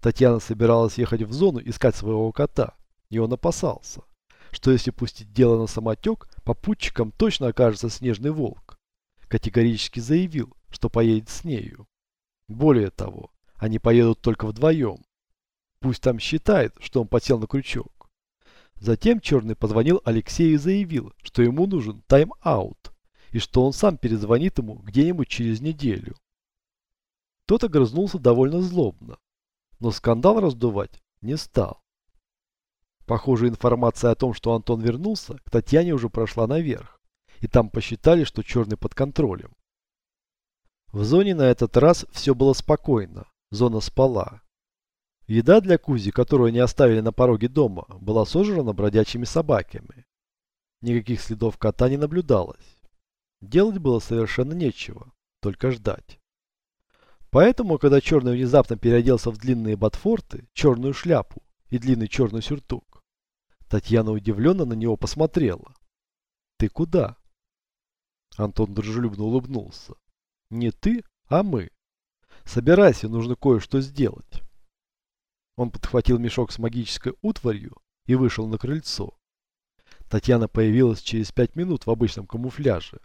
Татьяна собиралась ехать в зону искать своего кота, и он опасался, что если пустить дело на самотек, попутчиком точно окажется снежный волк. Категорически заявил, что поедет с нею. Более того, они поедут только вдвоем. Пусть там считает, что он подсел на крючок. Затем Черный позвонил Алексею и заявил, что ему нужен тайм-аут, и что он сам перезвонит ему где-нибудь через неделю. Тот огрызнулся довольно злобно, но скандал раздувать не стал. Похоже, информация о том, что Антон вернулся, к Татьяне уже прошла наверх, и там посчитали, что Черный под контролем. В зоне на этот раз все было спокойно, зона спала. Еда для Кузи, которую они оставили на пороге дома, была сожрана бродячими собаками. Никаких следов кота не наблюдалось. Делать было совершенно нечего, только ждать. Поэтому, когда Черный внезапно переоделся в длинные ботфорты, черную шляпу и длинный черный сюртук, Татьяна удивленно на него посмотрела. «Ты куда?» Антон дружелюбно улыбнулся. «Не ты, а мы. Собирайся, нужно кое-что сделать». Он подхватил мешок с магической утварью и вышел на крыльцо. Татьяна появилась через пять минут в обычном камуфляже.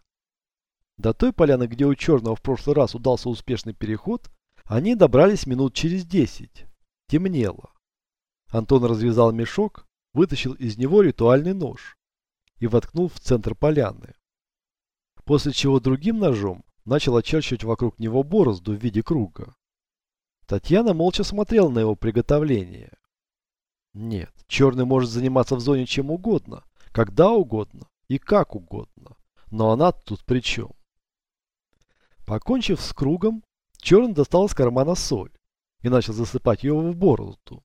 До той поляны, где у Черного в прошлый раз удался успешный переход, они добрались минут через десять. Темнело. Антон развязал мешок вытащил из него ритуальный нож и воткнул в центр поляны. После чего другим ножом начал очерчивать вокруг него борозду в виде круга. Татьяна молча смотрела на его приготовление. Нет, черный может заниматься в зоне чем угодно, когда угодно и как угодно, но она тут при чем? Покончив с кругом, черный достал из кармана соль и начал засыпать ее в борозду.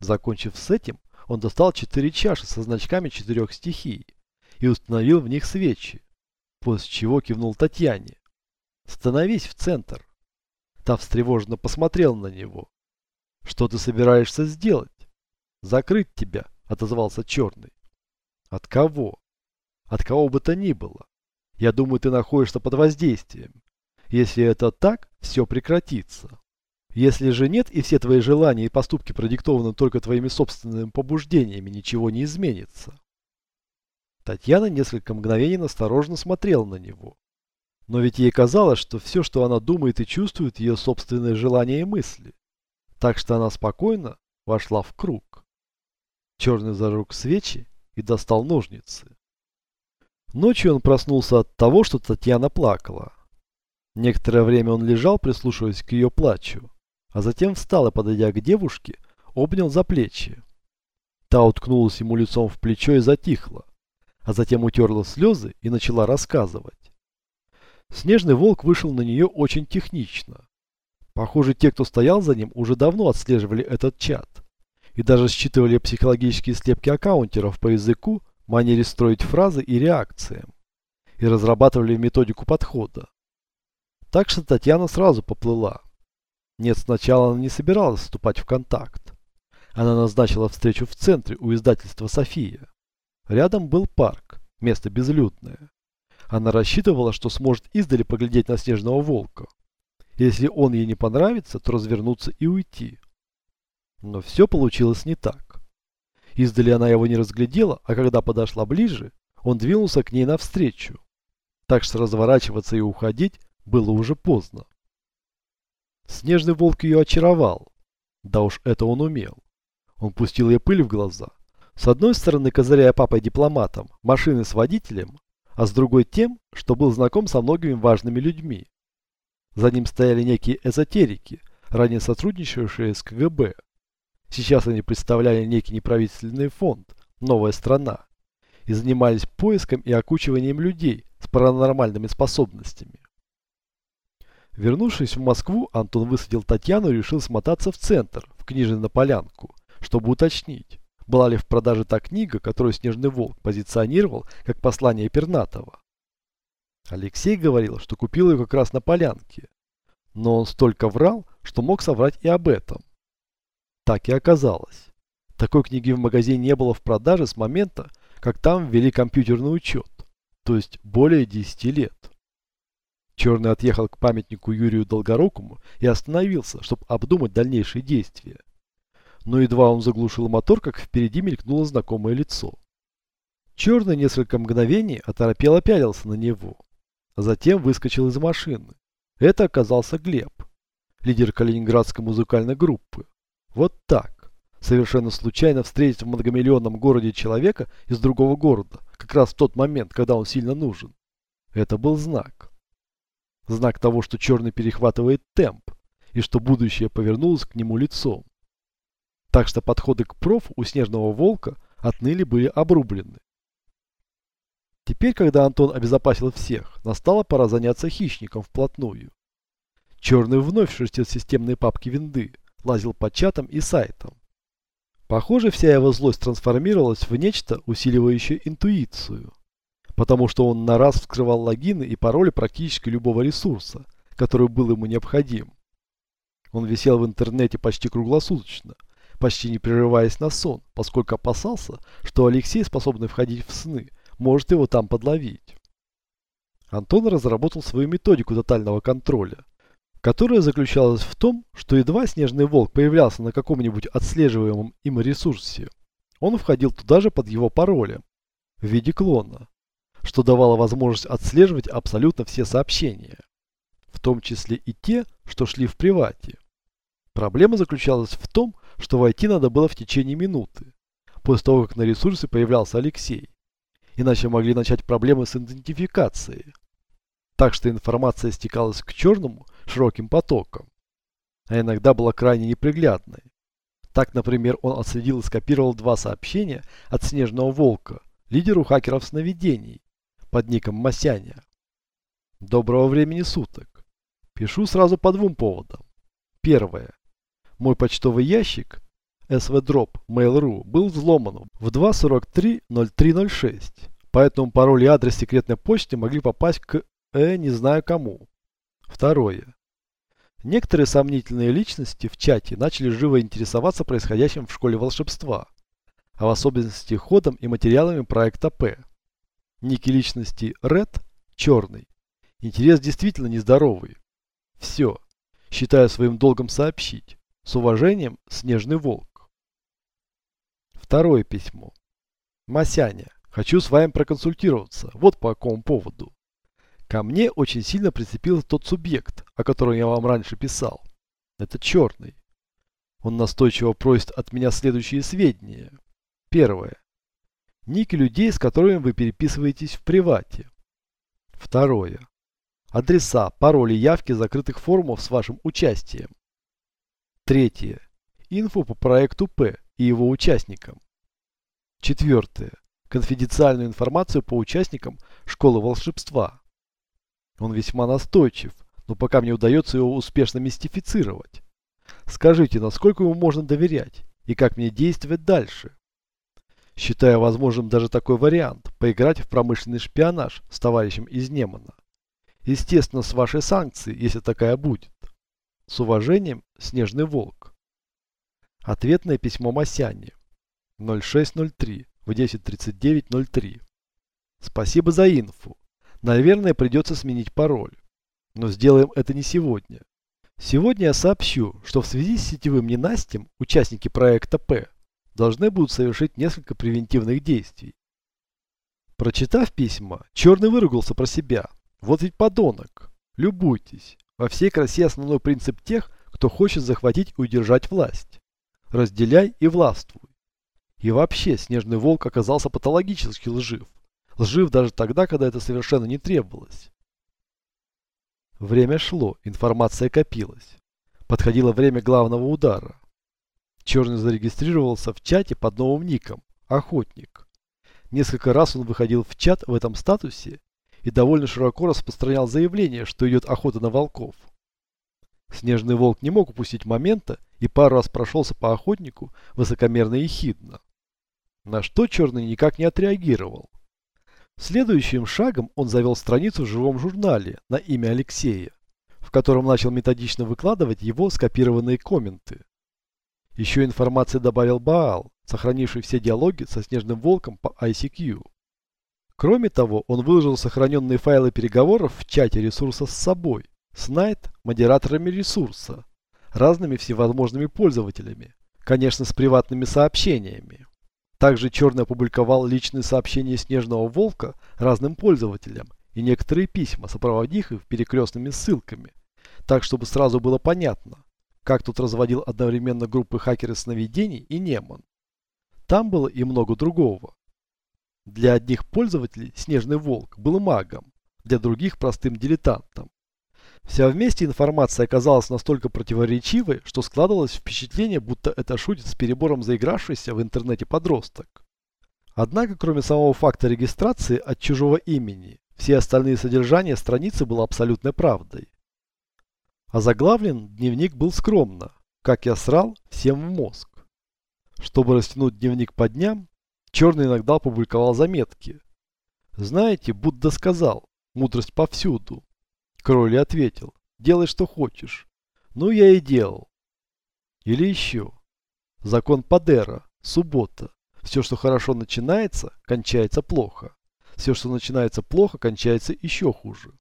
Закончив с этим, он достал четыре чаши со значками четырех стихий и установил в них свечи, после чего кивнул Татьяне. «Становись в центр». Та встревоженно посмотрела на него. «Что ты собираешься сделать?» «Закрыть тебя», — отозвался Черный. «От кого?» «От кого бы то ни было. Я думаю, ты находишься под воздействием. Если это так, все прекратится». Если же нет, и все твои желания и поступки продиктованы только твоими собственными побуждениями, ничего не изменится. Татьяна несколько мгновений осторожно смотрела на него. Но ведь ей казалось, что все, что она думает и чувствует, ее собственные желания и мысли. Так что она спокойно вошла в круг. Черный зажег свечи и достал ножницы. Ночью он проснулся от того, что Татьяна плакала. Некоторое время он лежал, прислушиваясь к ее плачу а затем встал и, подойдя к девушке, обнял за плечи. Та уткнулась ему лицом в плечо и затихла, а затем утерла слезы и начала рассказывать. Снежный волк вышел на нее очень технично. Похоже, те, кто стоял за ним, уже давно отслеживали этот чат и даже считывали психологические слепки аккаунтеров по языку, манере строить фразы и реакциям, и разрабатывали методику подхода. Так что Татьяна сразу поплыла. Нет, сначала она не собиралась вступать в контакт. Она назначила встречу в центре у издательства «София». Рядом был парк, место безлюдное. Она рассчитывала, что сможет издали поглядеть на снежного волка. Если он ей не понравится, то развернуться и уйти. Но все получилось не так. Издали она его не разглядела, а когда подошла ближе, он двинулся к ней навстречу. Так что разворачиваться и уходить было уже поздно. Снежный волк ее очаровал. Да уж это он умел. Он пустил ей пыль в глаза. С одной стороны, козыряя папой дипломатом, машины с водителем, а с другой тем, что был знаком со многими важными людьми. За ним стояли некие эзотерики, ранее сотрудничавшие с КГБ. Сейчас они представляли некий неправительственный фонд «Новая страна» и занимались поиском и окучиванием людей с паранормальными способностями. Вернувшись в Москву, Антон высадил Татьяну и решил смотаться в центр, в книжный на полянку, чтобы уточнить, была ли в продаже та книга, которую Снежный Волк позиционировал как послание Пернатова. Алексей говорил, что купил ее как раз на полянке, но он столько врал, что мог соврать и об этом. Так и оказалось. Такой книги в магазине не было в продаже с момента, как там ввели компьютерный учет, то есть более 10 лет. Черный отъехал к памятнику Юрию Долгорукому и остановился, чтобы обдумать дальнейшие действия. Но едва он заглушил мотор, как впереди мелькнуло знакомое лицо. Черный несколько мгновений оторопело пялился на него, а затем выскочил из машины. Это оказался Глеб, лидер калининградской музыкальной группы. Вот так, совершенно случайно встретить в многомиллионном городе человека из другого города, как раз в тот момент, когда он сильно нужен. Это был знак. Знак того, что черный перехватывает темп, и что будущее повернулось к нему лицом. Так что подходы к профу у Снежного Волка отныне были обрублены. Теперь, когда Антон обезопасил всех, настала пора заняться хищником вплотную. Черный вновь шерстил системные папки винды, лазил по чатам и сайтам. Похоже, вся его злость трансформировалась в нечто, усиливающее интуицию. Потому что он на раз вскрывал логины и пароли практически любого ресурса, который был ему необходим. Он висел в интернете почти круглосуточно, почти не прерываясь на сон, поскольку опасался, что Алексей, способный входить в сны, может его там подловить. Антон разработал свою методику тотального контроля, которая заключалась в том, что едва снежный волк появлялся на каком-нибудь отслеживаемом им ресурсе, он входил туда же под его паролем в виде клона, что давало возможность отслеживать абсолютно все сообщения, в том числе и те, что шли в привате. Проблема заключалась в том, что войти надо было в течение минуты, после того, как на ресурсе появлялся Алексей иначе могли начать проблемы с идентификацией. Так что информация стекалась к черному широким потоком, а иногда была крайне неприглядной. Так, например, он отследил и скопировал два сообщения от Снежного Волка, лидеру хакеров сновидений, под ником Масяня. Доброго времени суток. Пишу сразу по двум поводам. Первое. Мой почтовый ящик svdrop mail.ru был взломан в 2.43.03.06, поэтому пароль и адрес секретной почты могли попасть к э не знаю кому. Второе. Некоторые сомнительные личности в чате начали живо интересоваться происходящим в школе волшебства, а в особенности ходом и материалами проекта П. Ники личности Red – черный. Интерес действительно нездоровый. Все. Считаю своим долгом сообщить. С уважением, Снежный Волк. Второе письмо. Масяня, хочу с вами проконсультироваться. Вот по какому поводу. Ко мне очень сильно прицепился тот субъект, о котором я вам раньше писал. Это черный. Он настойчиво просит от меня следующие сведения. Первое. Ники людей, с которыми вы переписываетесь в привате. Второе. Адреса, пароли, явки закрытых форумов с вашим участием. Третье. Инфо по проекту П и его участникам. Четвертое. Конфиденциальную информацию по участникам школы волшебства. Он весьма настойчив, но пока мне удается его успешно мистифицировать. Скажите, насколько ему можно доверять и как мне действовать дальше? Считаю возможным даже такой вариант – поиграть в промышленный шпионаж с товарищем из Немана. Естественно, с вашей санкцией, если такая будет. С уважением, Снежный Волк. Ответное письмо Масяне. 0603 в 10.39.03. Спасибо за инфу. Наверное, придется сменить пароль. Но сделаем это не сегодня. Сегодня я сообщу, что в связи с сетевым ненастьем участники проекта П должны будут совершить несколько превентивных действий. Прочитав письма, Черный выругался про себя. Вот ведь подонок. Любуйтесь. Во всей красе основной принцип тех, кто хочет захватить и удержать власть разделяй и властвуй. И вообще, Снежный Волк оказался патологически лжив. Лжив даже тогда, когда это совершенно не требовалось. Время шло, информация копилась. Подходило время главного удара. Черный зарегистрировался в чате под новым ником «Охотник». Несколько раз он выходил в чат в этом статусе и довольно широко распространял заявление, что идет охота на волков. Снежный волк не мог упустить момента и пару раз прошелся по охотнику высокомерно и хидно. На что Черный никак не отреагировал. Следующим шагом он завел страницу в живом журнале на имя Алексея, в котором начал методично выкладывать его скопированные комменты. Еще информации добавил Баал, сохранивший все диалоги со Снежным Волком по ICQ. Кроме того, он выложил сохраненные файлы переговоров в чате ресурса с собой, с Найт, модераторами ресурса, разными всевозможными пользователями, конечно, с приватными сообщениями. Также Черный опубликовал личные сообщения Снежного Волка разным пользователям и некоторые письма, сопроводив их перекрестными ссылками, так чтобы сразу было понятно, как тут разводил одновременно группы хакеры сновидений и Неман. Там было и много другого. Для одних пользователей Снежный Волк был магом, для других простым дилетантом. Вся вместе информация оказалась настолько противоречивой, что складывалось впечатление, будто это шутит с перебором заигравшийся в интернете подросток. Однако, кроме самого факта регистрации от чужого имени, все остальные содержания страницы было абсолютной правдой. А заглавлен дневник был скромно, как я срал всем в мозг. Чтобы растянуть дневник по дням, Черный иногда публиковал заметки. Знаете, Будда сказал, мудрость повсюду. Кроли ответил, делай что хочешь. Ну, я и делал. Или еще. Закон Падера, суббота. Все, что хорошо начинается, кончается плохо. Все, что начинается плохо, кончается еще хуже.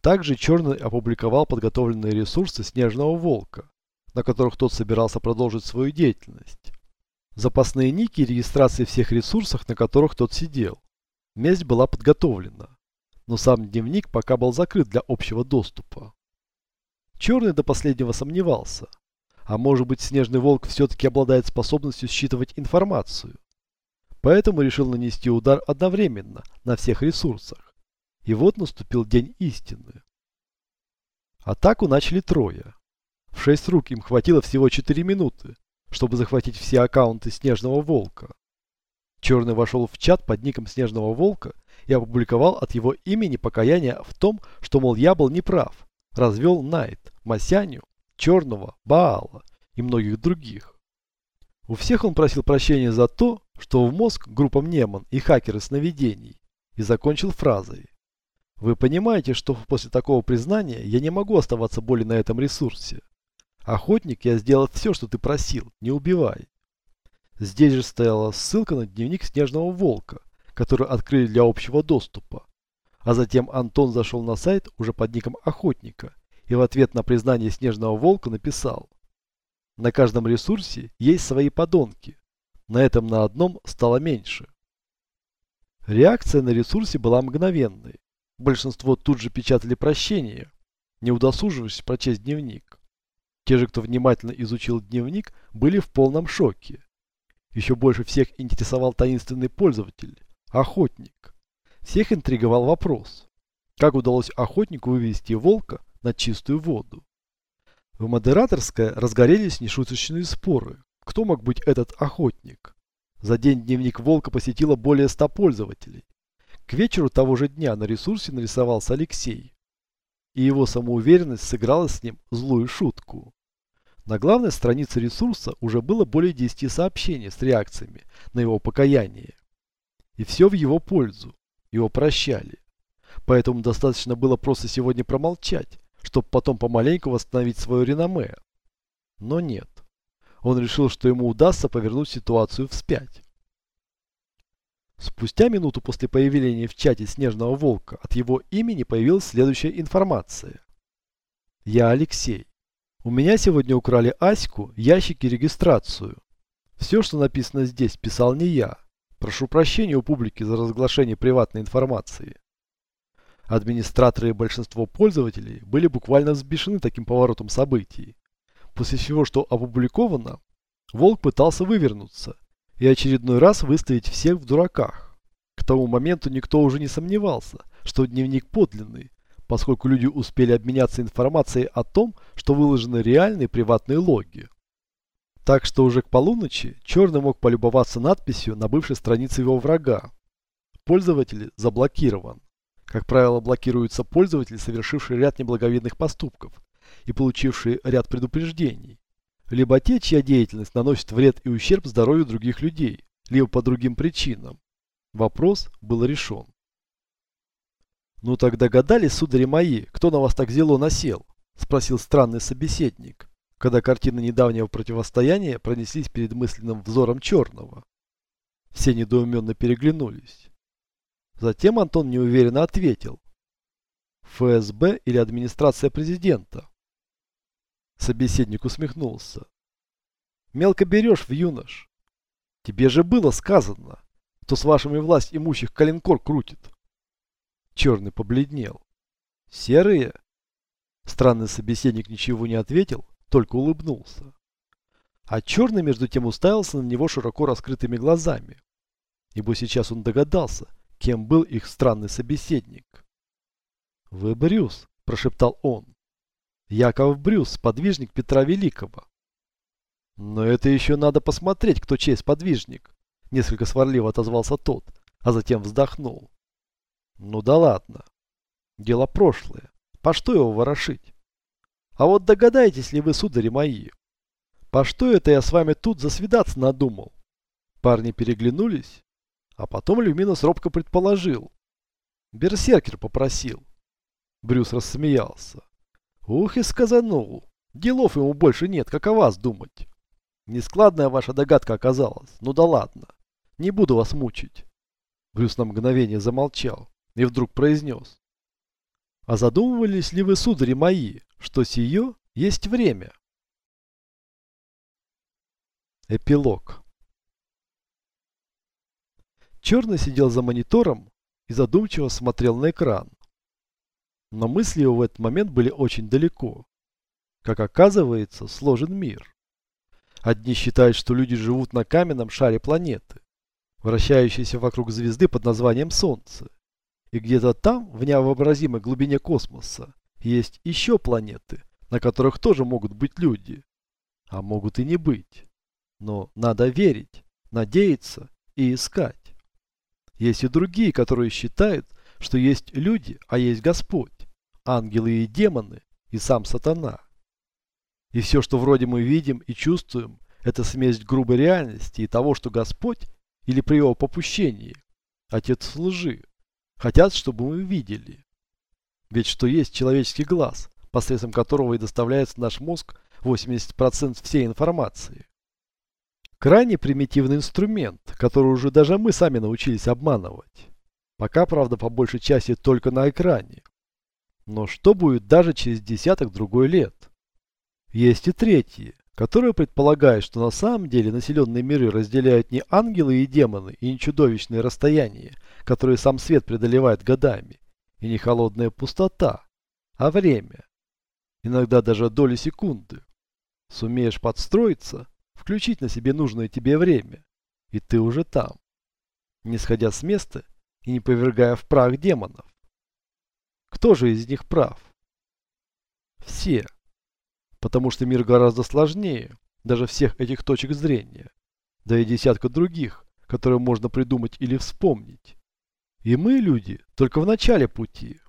Также Черный опубликовал подготовленные ресурсы Снежного Волка, на которых тот собирался продолжить свою деятельность. Запасные ники и регистрации всех ресурсов, на которых тот сидел. Месть была подготовлена но сам дневник пока был закрыт для общего доступа. Черный до последнего сомневался. А может быть, Снежный Волк все-таки обладает способностью считывать информацию. Поэтому решил нанести удар одновременно на всех ресурсах. И вот наступил день истины. Атаку начали трое. В шесть рук им хватило всего 4 минуты, чтобы захватить все аккаунты Снежного Волка. Черный вошел в чат под ником Снежного Волка и опубликовал от его имени покаяние в том, что, мол, я был неправ. Развел Найт, Масяню, Черного, Баала и многих других. У всех он просил прощения за то, что в мозг группам Неман и хакеры сновидений, и закончил фразой. Вы понимаете, что после такого признания я не могу оставаться более на этом ресурсе. Охотник, я сделал все, что ты просил, не убивай. Здесь же стояла ссылка на дневник Снежного Волка, который открыли для общего доступа. А затем Антон зашел на сайт уже под ником Охотника и в ответ на признание Снежного Волка написал «На каждом ресурсе есть свои подонки. На этом на одном стало меньше». Реакция на ресурсе была мгновенной. Большинство тут же печатали прощение, не удосуживаясь прочесть дневник. Те же, кто внимательно изучил дневник, были в полном шоке. Еще больше всех интересовал таинственный пользователь, охотник. Всех интриговал вопрос, как удалось охотнику вывести волка на чистую воду. В модераторской разгорелись нешуточные споры, кто мог быть этот охотник. За день дневник волка посетило более ста пользователей. К вечеру того же дня на ресурсе нарисовался Алексей. И его самоуверенность сыграла с ним злую шутку. На главной странице ресурса уже было более 10 сообщений с реакциями на его покаяние. И все в его пользу. Его прощали. Поэтому достаточно было просто сегодня промолчать, чтобы потом помаленьку восстановить свое реноме. Но нет. Он решил, что ему удастся повернуть ситуацию вспять. Спустя минуту после появления в чате Снежного Волка от его имени появилась следующая информация. Я Алексей. У меня сегодня украли Аську, ящик и регистрацию. Все, что написано здесь, писал не я. Прошу прощения у публики за разглашение приватной информации. Администраторы и большинство пользователей были буквально взбешены таким поворотом событий. После всего, что опубликовано, Волк пытался вывернуться и очередной раз выставить всех в дураках. К тому моменту никто уже не сомневался, что дневник подлинный, поскольку люди успели обменяться информацией о том, что выложены реальные приватные логи. Так что уже к полуночи Черный мог полюбоваться надписью на бывшей странице его врага. Пользователь заблокирован. Как правило, блокируются пользователи, совершившие ряд неблаговидных поступков и получившие ряд предупреждений. Либо те, чья деятельность наносит вред и ущерб здоровью других людей, либо по другим причинам. Вопрос был решен. «Ну так догадались, судари мои, кто на вас так зело насел?» – спросил странный собеседник, когда картины недавнего противостояния пронеслись перед мысленным взором черного. Все недоуменно переглянулись. Затем Антон неуверенно ответил. ФСБ или администрация президента? Собеседник усмехнулся. Мелко берешь в юнош. Тебе же было сказано, что с вашими власть имущих коленкор крутит. Черный побледнел. Серые? Странный собеседник ничего не ответил, только улыбнулся. А черный между тем уставился на него широко раскрытыми глазами. Ибо сейчас он догадался, кем был их странный собеседник. «Вы Брюс», – прошептал он. «Яков Брюс, подвижник Петра Великого». «Но это еще надо посмотреть, кто чей сподвижник», – несколько сварливо отозвался тот, а затем вздохнул. «Ну да ладно. Дело прошлое. По что его ворошить? А вот догадаетесь ли вы, судари мои, по что это я с вами тут засвидаться надумал?» Парни переглянулись, а потом Люминус робко предположил. Берсеркер попросил. Брюс рассмеялся. Ух и сказанул. Делов ему больше нет, как о вас думать. Нескладная ваша догадка оказалась. Ну да ладно. Не буду вас мучить. Брюс на мгновение замолчал и вдруг произнес. А задумывались ли вы, судари мои, что сие есть время? Эпилог. Черный сидел за монитором и задумчиво смотрел на экран. Но мысли его в этот момент были очень далеко. Как оказывается, сложен мир. Одни считают, что люди живут на каменном шаре планеты, вращающейся вокруг звезды под названием Солнце. И где-то там, в невообразимой глубине космоса, есть еще планеты, на которых тоже могут быть люди. А могут и не быть. Но надо верить, надеяться и искать. Есть и другие, которые считают, что есть люди, а есть Господь, ангелы и демоны, и сам сатана. И все, что вроде мы видим и чувствуем, это смесь грубой реальности и того, что Господь, или при его попущении, Отец лжи, хотят, чтобы мы видели. Ведь что есть человеческий глаз, посредством которого и доставляется наш мозг 80% всей информации. Крайне примитивный инструмент, который уже даже мы сами научились обманывать. Пока, правда, по большей части только на экране. Но что будет даже через десяток другой лет? Есть и третьи, которые предполагают, что на самом деле населенные миры разделяют не ангелы и демоны, и не чудовищные расстояния, которые сам свет преодолевает годами, и не холодная пустота, а время. Иногда даже доли секунды. Сумеешь подстроиться, включить на себе нужное тебе время, и ты уже там, не сходя с места и не повергая в прах демонов. Кто же из них прав? Все. Потому что мир гораздо сложнее, даже всех этих точек зрения, да и десятка других, которые можно придумать или вспомнить. И мы, люди, только в начале пути,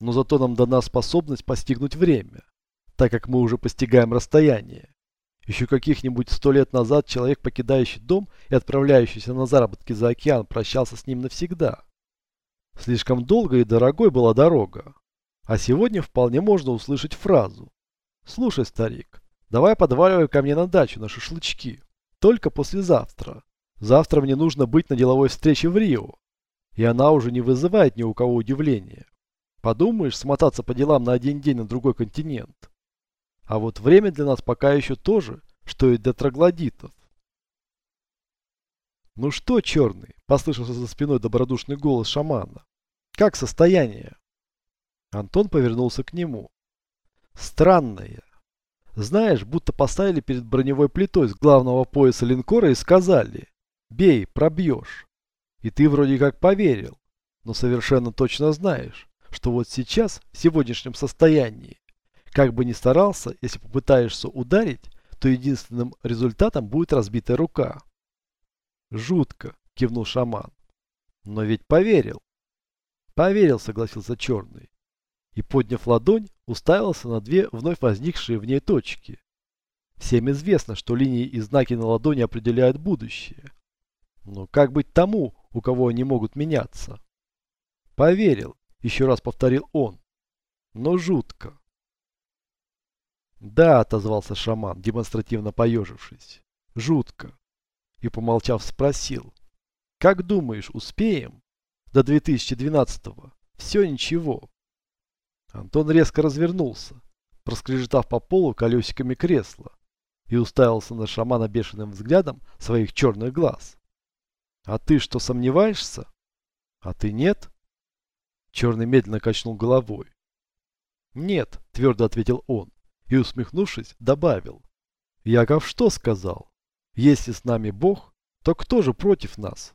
но зато нам дана способность постигнуть время, так как мы уже постигаем расстояние. Еще каких-нибудь сто лет назад человек, покидающий дом и отправляющийся на заработки за океан, прощался с ним навсегда. Слишком долгой и дорогой была дорога. А сегодня вполне можно услышать фразу. «Слушай, старик, давай подваливай ко мне на дачу на шашлычки. Только послезавтра. Завтра мне нужно быть на деловой встрече в Рио». И она уже не вызывает ни у кого удивления. Подумаешь, смотаться по делам на один день на другой континент. А вот время для нас пока еще тоже, что и для троглодитов. «Ну что, черный?» – послышался за спиной добродушный голос шамана. «Как состояние?» Антон повернулся к нему. «Странное. Знаешь, будто поставили перед броневой плитой с главного пояса линкора и сказали «Бей, пробьешь». И ты вроде как поверил, но совершенно точно знаешь, что вот сейчас, в сегодняшнем состоянии, как бы ни старался, если попытаешься ударить, то единственным результатом будет разбитая рука. Жутко, кивнул шаман. Но ведь поверил. Поверил, согласился черный. И, подняв ладонь, уставился на две вновь возникшие в ней точки. Всем известно, что линии и знаки на ладони определяют будущее. Но как быть тому, у кого они могут меняться? Поверил, еще раз повторил он. Но жутко. «Да», — отозвался шаман, демонстративно поежившись. «Жутко». И, помолчав, спросил. «Как думаешь, успеем? до 2012-го. Все ничего. Антон резко развернулся, проскрежетав по полу колесиками кресла, и уставился на шамана бешеным взглядом своих черных глаз. «А ты что, сомневаешься? А ты нет?» Черный медленно качнул головой. «Нет», — твердо ответил он, и, усмехнувшись, добавил. «Яков что сказал? Если с нами Бог, то кто же против нас?»